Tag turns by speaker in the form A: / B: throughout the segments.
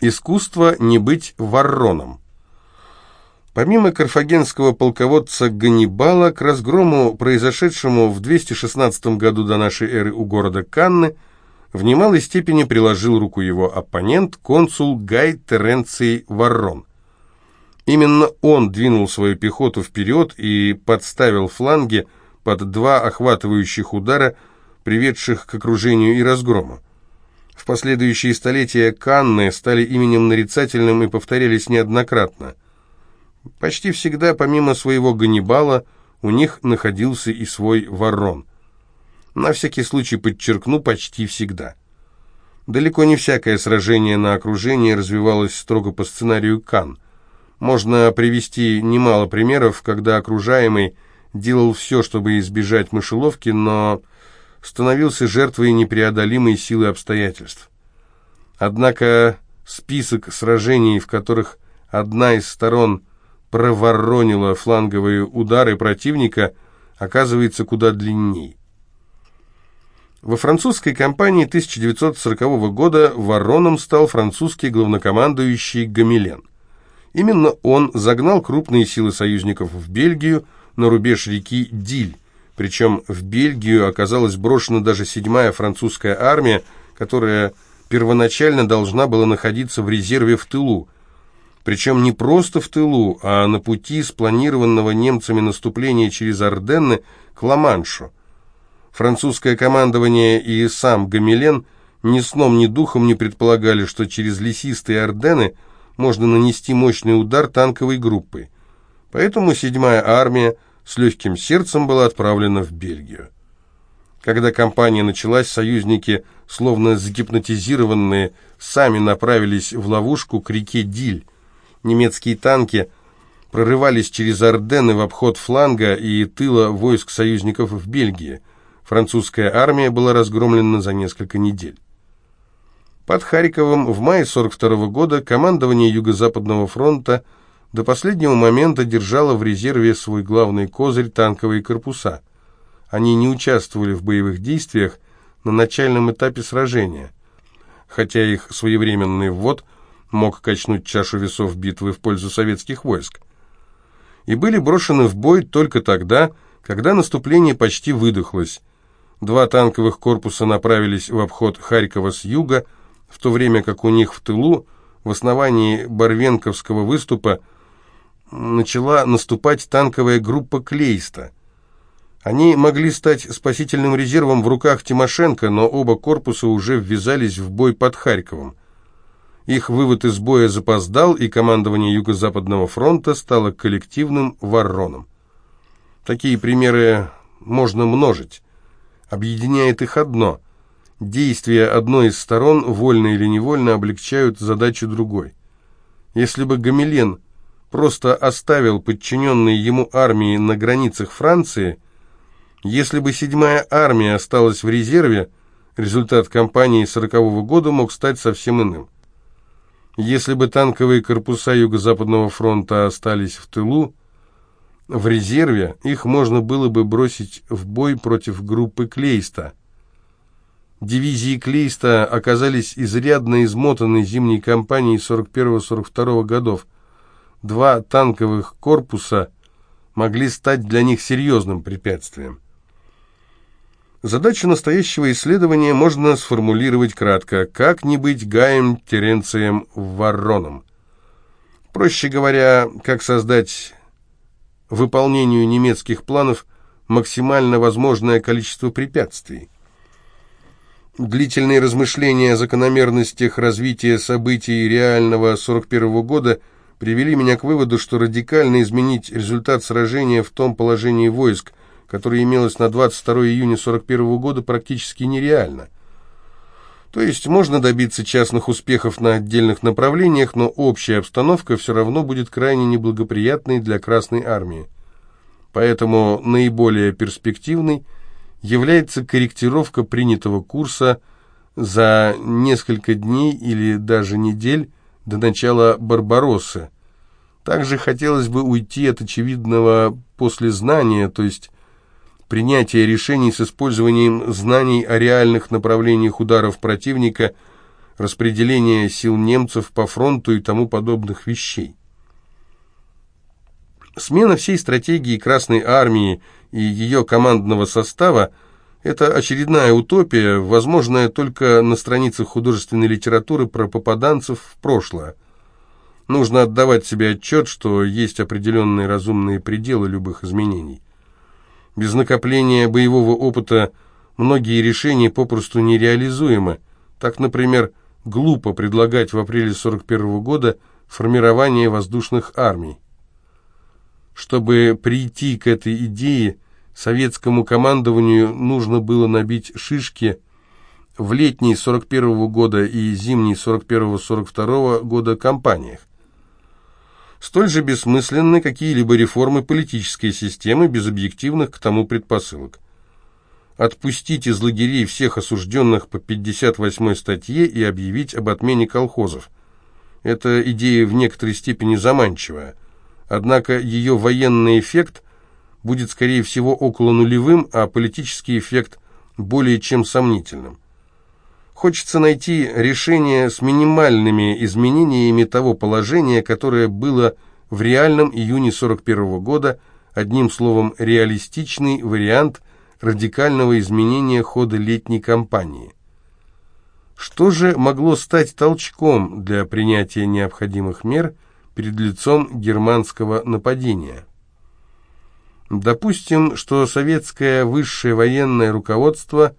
A: Искусство не быть варроном. Помимо карфагенского полководца Ганнибала, к разгрому, произошедшему в 216 году до нашей эры у города Канны, в немалой степени приложил руку его оппонент, консул Гай Теренций Варрон. Именно он двинул свою пехоту вперед и подставил фланги под два охватывающих удара, приведших к окружению и разгрому. В последующие столетия Канны стали именем нарицательным и повторялись неоднократно. Почти всегда, помимо своего Ганнибала, у них находился и свой Ворон. На всякий случай подчеркну, почти всегда. Далеко не всякое сражение на окружении развивалось строго по сценарию Кан. Можно привести немало примеров, когда окружаемый делал все, чтобы избежать мышеловки, но становился жертвой непреодолимой силы обстоятельств. Однако список сражений, в которых одна из сторон проворонила фланговые удары противника, оказывается куда длинней. Во французской кампании 1940 года вороном стал французский главнокомандующий Гамилен. Именно он загнал крупные силы союзников в Бельгию на рубеж реки Диль, причем в Бельгию оказалась брошена даже седьмая французская армия, которая первоначально должна была находиться в резерве в тылу. Причем не просто в тылу, а на пути спланированного немцами наступления через Орденны к Ла-Маншу. Французское командование и сам Гамилен ни сном, ни духом не предполагали, что через лесистые Ордены можно нанести мощный удар танковой группой. Поэтому седьмая армия с легким сердцем была отправлена в Бельгию. Когда кампания началась, союзники, словно загипнотизированные, сами направились в ловушку к реке Диль. Немецкие танки прорывались через Ордены в обход фланга и тыла войск союзников в Бельгии. Французская армия была разгромлена за несколько недель. Под Харьковом в мае 42 -го года командование Юго-Западного фронта – до последнего момента держала в резерве свой главный козырь танковые корпуса. Они не участвовали в боевых действиях на начальном этапе сражения, хотя их своевременный ввод мог качнуть чашу весов битвы в пользу советских войск. И были брошены в бой только тогда, когда наступление почти выдохлось. Два танковых корпуса направились в обход Харькова с юга, в то время как у них в тылу, в основании Барвенковского выступа, начала наступать танковая группа Клейста. Они могли стать спасительным резервом в руках Тимошенко, но оба корпуса уже ввязались в бой под Харьковом. Их вывод из боя запоздал, и командование Юго-Западного фронта стало коллективным вороном. Такие примеры можно множить. Объединяет их одно. Действия одной из сторон, вольно или невольно, облегчают задачу другой. Если бы Гамилен просто оставил подчиненные ему армии на границах Франции, если бы седьмая армия осталась в резерве, результат кампании сорокового года мог стать совсем иным. Если бы танковые корпуса Юго-Западного фронта остались в тылу, в резерве их можно было бы бросить в бой против группы Клейста. Дивизии Клейста оказались изрядно измотаны зимней кампанией 41-42 годов, два танковых корпуса могли стать для них серьезным препятствием. Задачу настоящего исследования можно сформулировать кратко «Как не быть Гаем Теренцием Варроном?» Проще говоря, как создать выполнению немецких планов максимально возможное количество препятствий. Длительные размышления о закономерностях развития событий реального 41 -го года – привели меня к выводу, что радикально изменить результат сражения в том положении войск, которое имелось на 22 июня 41 года, практически нереально. То есть можно добиться частных успехов на отдельных направлениях, но общая обстановка все равно будет крайне неблагоприятной для Красной Армии. Поэтому наиболее перспективной является корректировка принятого курса за несколько дней или даже недель до начала Барбароссы. Также хотелось бы уйти от очевидного послезнания, то есть принятия решений с использованием знаний о реальных направлениях ударов противника распределения сил немцев по фронту и тому подобных вещей. Смена всей стратегии Красной Армии и ее командного состава – это очередная утопия, возможная только на страницах художественной литературы про попаданцев в прошлое. Нужно отдавать себе отчет, что есть определенные разумные пределы любых изменений. Без накопления боевого опыта многие решения попросту нереализуемы. Так, например, глупо предлагать в апреле 1941 года формирование воздушных армий. Чтобы прийти к этой идее, советскому командованию нужно было набить шишки в летней 41 года и зимней 41-42 года кампаниях. Столь же бессмысленны какие-либо реформы политической системы без объективных к тому предпосылок. Отпустить из лагерей всех осужденных по 58 статье и объявить об отмене колхозов. Эта идея в некоторой степени заманчивая – Однако ее военный эффект будет, скорее всего, около нулевым, а политический эффект более чем сомнительным. Хочется найти решение с минимальными изменениями того положения, которое было в реальном июне 41 года, одним словом, реалистичный вариант радикального изменения хода летней кампании. Что же могло стать толчком для принятия необходимых мер – перед лицом германского нападения. Допустим, что советское высшее военное руководство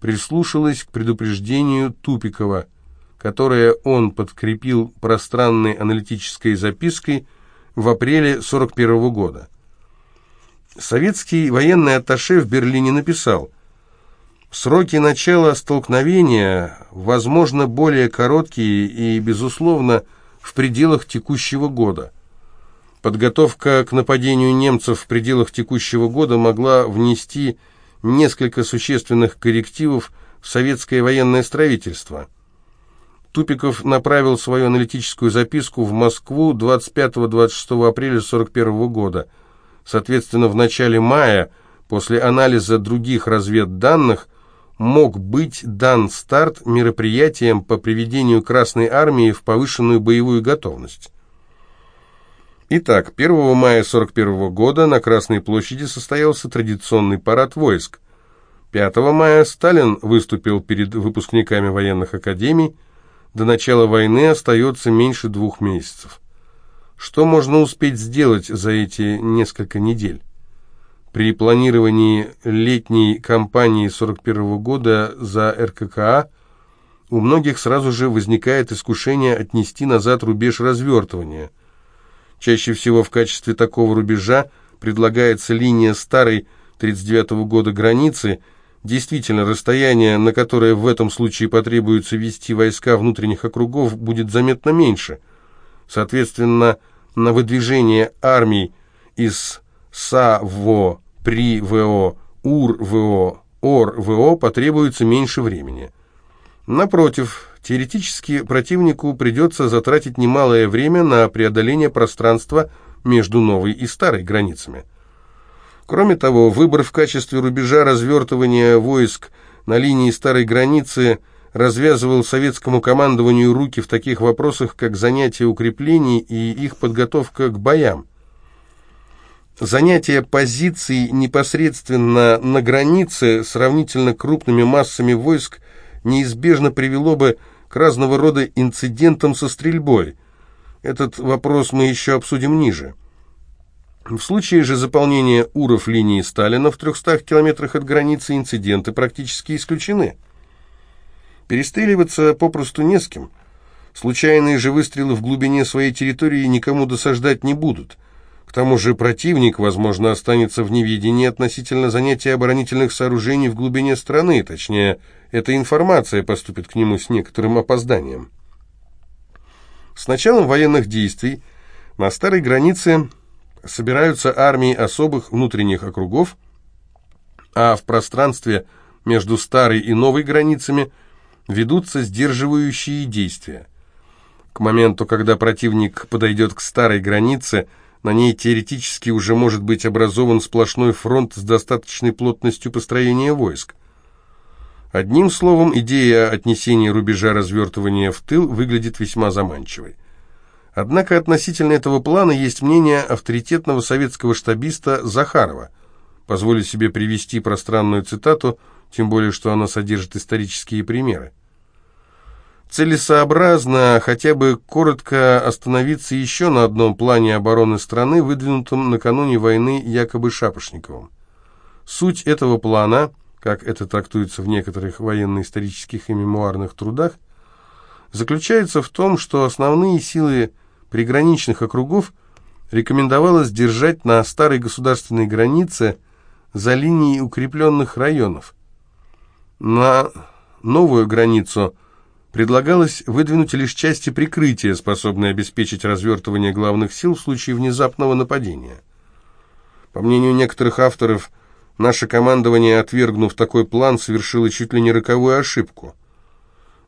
A: прислушалось к предупреждению Тупикова, которое он подкрепил пространной аналитической запиской в апреле 1941 года. Советский военный атташе в Берлине написал «Сроки начала столкновения, возможно, более короткие и, безусловно, в пределах текущего года. Подготовка к нападению немцев в пределах текущего года могла внести несколько существенных коррективов в советское военное строительство. Тупиков направил свою аналитическую записку в Москву 25-26 апреля 1941 года. Соответственно, в начале мая, после анализа других разведданных, мог быть дан старт мероприятиям по приведению Красной Армии в повышенную боевую готовность. Итак, 1 мая 1941 года на Красной площади состоялся традиционный парад войск. 5 мая Сталин выступил перед выпускниками военных академий. До начала войны остается меньше двух месяцев. Что можно успеть сделать за эти несколько недель? При планировании летней кампании 41 года за РККА у многих сразу же возникает искушение отнести назад рубеж развертывания. Чаще всего в качестве такого рубежа предлагается линия старой 39 -го года границы, Действительно, расстояние, на которое в этом случае потребуется вести войска внутренних округов, будет заметно меньше. Соответственно, на выдвижение армий из САВО при ВО, УР-ВО, ОР-ВО потребуется меньше времени. Напротив, теоретически противнику придется затратить немалое время на преодоление пространства между новой и старой границами. Кроме того, выбор в качестве рубежа развертывания войск на линии старой границы развязывал советскому командованию руки в таких вопросах, как занятие укреплений и их подготовка к боям. Занятие позиций непосредственно на границе сравнительно крупными массами войск неизбежно привело бы к разного рода инцидентам со стрельбой. Этот вопрос мы еще обсудим ниже. В случае же заполнения уров линии Сталина в 300 километрах от границы инциденты практически исключены. Перестреливаться попросту не с кем. Случайные же выстрелы в глубине своей территории никому досаждать не будут – к тому же противник, возможно, останется в неведении относительно занятия оборонительных сооружений в глубине страны, точнее, эта информация поступит к нему с некоторым опозданием. С началом военных действий на старой границе собираются армии особых внутренних округов, а в пространстве между старой и новой границами ведутся сдерживающие действия. К моменту, когда противник подойдет к старой границе – на ней теоретически уже может быть образован сплошной фронт с достаточной плотностью построения войск. Одним словом, идея отнесения рубежа развертывания в тыл выглядит весьма заманчивой. Однако относительно этого плана есть мнение авторитетного советского штабиста Захарова. Позволю себе привести пространную цитату, тем более, что она содержит исторические примеры. Целесообразно хотя бы коротко остановиться еще на одном плане обороны страны, выдвинутом накануне войны якобы Шапошниковым. Суть этого плана, как это трактуется в некоторых военно-исторических и мемуарных трудах, заключается в том, что основные силы приграничных округов рекомендовалось держать на старой государственной границе за линией укрепленных районов. На новую границу – предлагалось выдвинуть лишь части прикрытия, способные обеспечить развертывание главных сил в случае внезапного нападения. По мнению некоторых авторов, наше командование, отвергнув такой план, совершило чуть ли не роковую ошибку.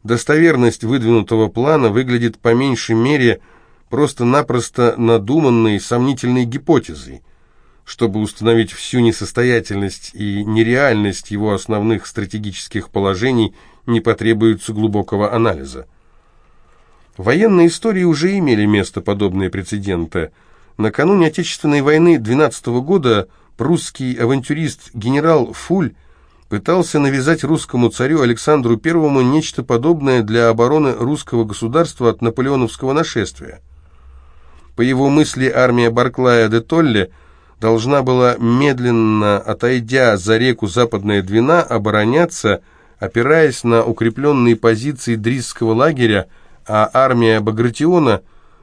A: Достоверность выдвинутого плана выглядит по меньшей мере просто-напросто надуманной сомнительной гипотезой. Чтобы установить всю несостоятельность и нереальность его основных стратегических положений – не потребуется глубокого анализа. В военной истории уже имели место подобные прецеденты. Накануне Отечественной войны 12 года прусский авантюрист генерал Фуль пытался навязать русскому царю Александру I нечто подобное для обороны русского государства от наполеоновского нашествия. По его мысли, армия Барклая де Толле должна была, медленно отойдя за реку Западная Двина, обороняться – Опираясь на укрепленные позиции Дризского лагеря, а армия Багратиона,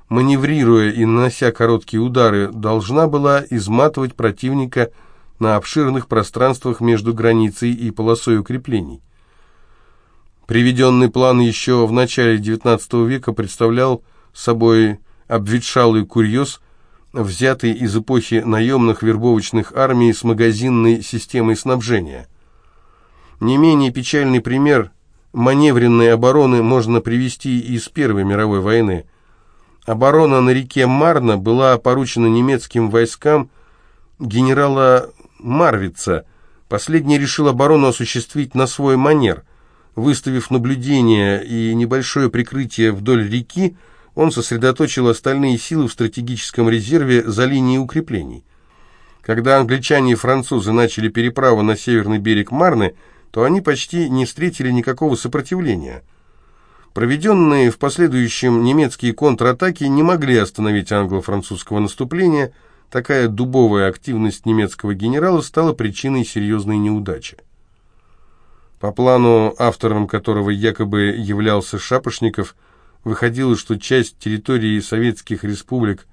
A: маневрируя и нанося короткие удары, должна была изматывать противника на обширных пространствах между границей и полосой укреплений. Приведенный план еще в начале XIX века представлял собой обветшалый курьез, взятый из эпохи наемных вербовочных армий с магазинной системой снабжения. Не менее печальный пример маневренной обороны можно привести из Первой мировой войны. Оборона на реке Марна была поручена немецким войскам генерала Марвица. Последний решил оборону осуществить на свой манер. Выставив наблюдение и небольшое прикрытие вдоль реки, он сосредоточил остальные силы в стратегическом резерве за линией укреплений. Когда англичане и французы начали переправу на северный берег Марны, то они почти не встретили никакого сопротивления. Проведенные в последующем немецкие контратаки не могли остановить англо-французского наступления, такая дубовая активность немецкого генерала стала причиной серьезной неудачи. По плану, автором которого якобы являлся Шапошников, выходило, что часть территории советских республик,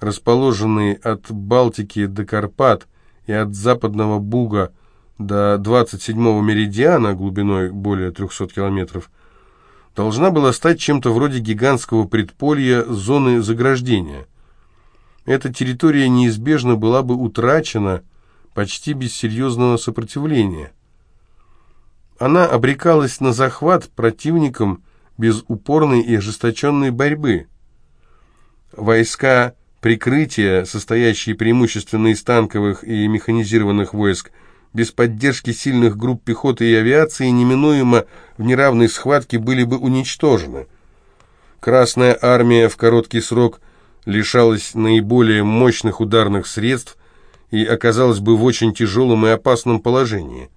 A: расположенные от Балтики до Карпат и от Западного Буга до 27-го меридиана глубиной более 300 километров, должна была стать чем-то вроде гигантского предполья зоны заграждения. Эта территория неизбежно была бы утрачена почти без серьезного сопротивления. Она обрекалась на захват противником без упорной и ожесточенной борьбы. Войска прикрытия, состоящие преимущественно из танковых и механизированных войск, без поддержки сильных групп пехоты и авиации неминуемо в неравной схватке были бы уничтожены. Красная армия в короткий срок лишалась наиболее мощных ударных средств и оказалась бы в очень тяжелом и опасном положении.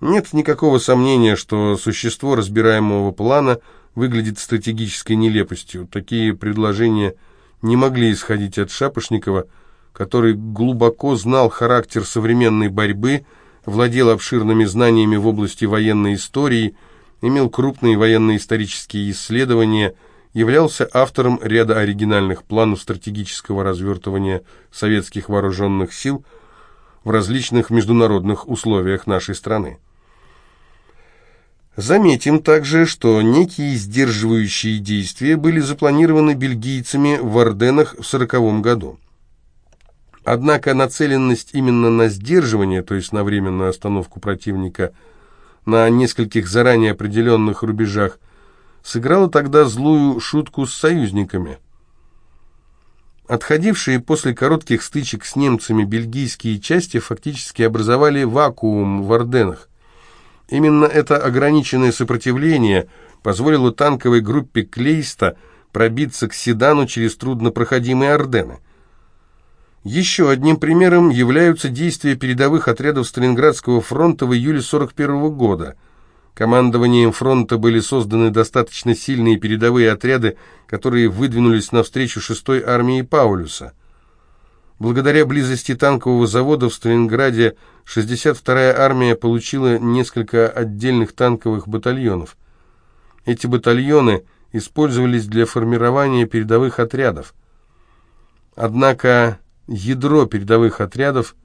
A: Нет никакого сомнения, что существо разбираемого плана выглядит стратегической нелепостью. Такие предложения не могли исходить от Шапошникова, который глубоко знал характер современной борьбы, владел обширными знаниями в области военной истории, имел крупные военно-исторические исследования, являлся автором ряда оригинальных планов стратегического развертывания советских вооруженных сил в различных международных условиях нашей страны. Заметим также, что некие сдерживающие действия были запланированы бельгийцами в Орденах в 1940 году. Однако нацеленность именно на сдерживание, то есть на временную остановку противника на нескольких заранее определенных рубежах, сыграла тогда злую шутку с союзниками. Отходившие после коротких стычек с немцами бельгийские части фактически образовали вакуум в Орденах. Именно это ограниченное сопротивление позволило танковой группе Клейста пробиться к Седану через труднопроходимые Ордены. Еще одним примером являются действия передовых отрядов Сталинградского фронта в июле 1941 года. Командованием фронта были созданы достаточно сильные передовые отряды, которые выдвинулись навстречу 6-й армии Паулюса. Благодаря близости танкового завода в Сталинграде 62-я армия получила несколько отдельных танковых батальонов. Эти батальоны использовались для формирования передовых отрядов. Однако ядро передовых отрядов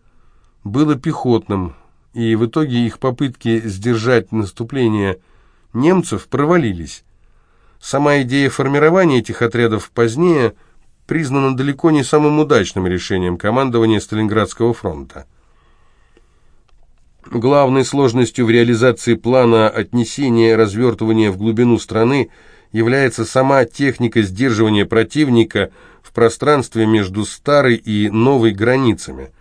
A: было пехотным, и в итоге их попытки сдержать наступление немцев провалились. Сама идея формирования этих отрядов позднее признана далеко не самым удачным решением командования Сталинградского фронта. Главной сложностью в реализации плана отнесения развертывания в глубину страны является сама техника сдерживания противника в пространстве между старой и новой границами.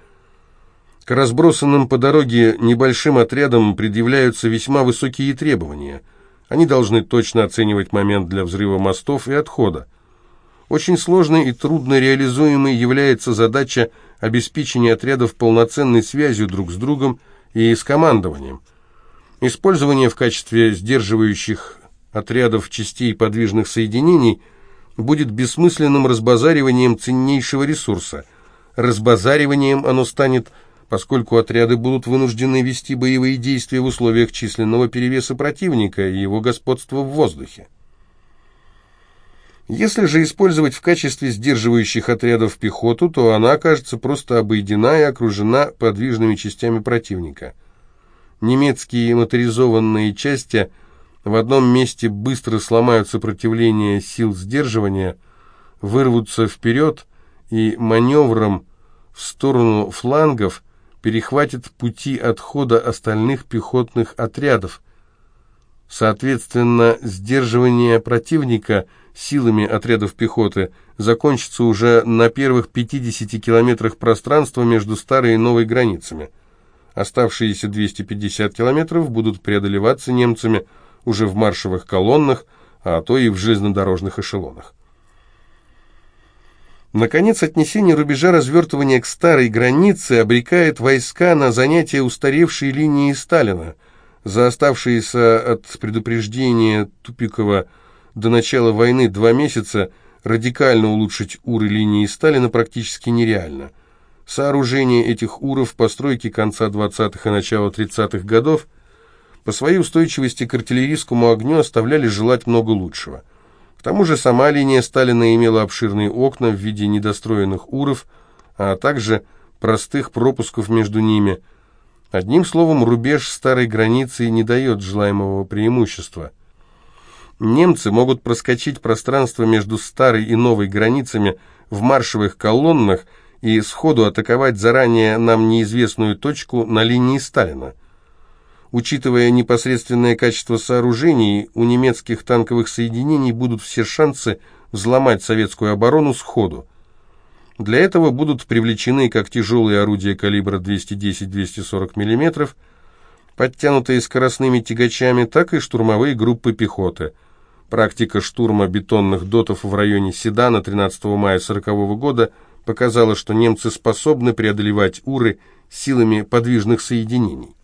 A: К разбросанным по дороге небольшим отрядам предъявляются весьма высокие требования. Они должны точно оценивать момент для взрыва мостов и отхода. Очень сложной и трудно реализуемой является задача обеспечения отрядов полноценной связью друг с другом и с командованием. Использование в качестве сдерживающих отрядов частей подвижных соединений будет бессмысленным разбазариванием ценнейшего ресурса. Разбазариванием оно станет, поскольку отряды будут вынуждены вести боевые действия в условиях численного перевеса противника и его господства в воздухе. Если же использовать в качестве сдерживающих отрядов пехоту, то она окажется просто обойдена и окружена подвижными частями противника. Немецкие моторизованные части в одном месте быстро сломают сопротивление сил сдерживания, вырвутся вперед и маневром в сторону флангов перехватят пути отхода остальных пехотных отрядов. Соответственно, сдерживание противника – силами отрядов пехоты закончится уже на первых 50 километрах пространства между старой и новой границами. Оставшиеся 250 километров будут преодолеваться немцами уже в маршевых колоннах, а то и в железнодорожных эшелонах. Наконец, отнесение рубежа развертывания к старой границе обрекает войска на занятие устаревшей линии Сталина. За оставшиеся от предупреждения Тупикова до начала войны два месяца радикально улучшить уры линии Сталина практически нереально. Сооружение этих уров постройки конца 20-х и начала 30-х годов по своей устойчивости к артиллерийскому огню оставляли желать много лучшего. К тому же сама линия Сталина имела обширные окна в виде недостроенных уров, а также простых пропусков между ними. Одним словом, рубеж старой границы не дает желаемого преимущества – Немцы могут проскочить пространство между старой и новой границами в маршевых колоннах и сходу атаковать заранее нам неизвестную точку на линии Сталина. Учитывая непосредственное качество сооружений, у немецких танковых соединений будут все шансы взломать советскую оборону сходу. Для этого будут привлечены как тяжелые орудия калибра 210-240 мм, подтянутые скоростными тягачами, так и штурмовые группы пехоты – Практика штурма бетонных дотов в районе Седана 13 мая 1940 года показала, что немцы способны преодолевать Уры силами подвижных соединений.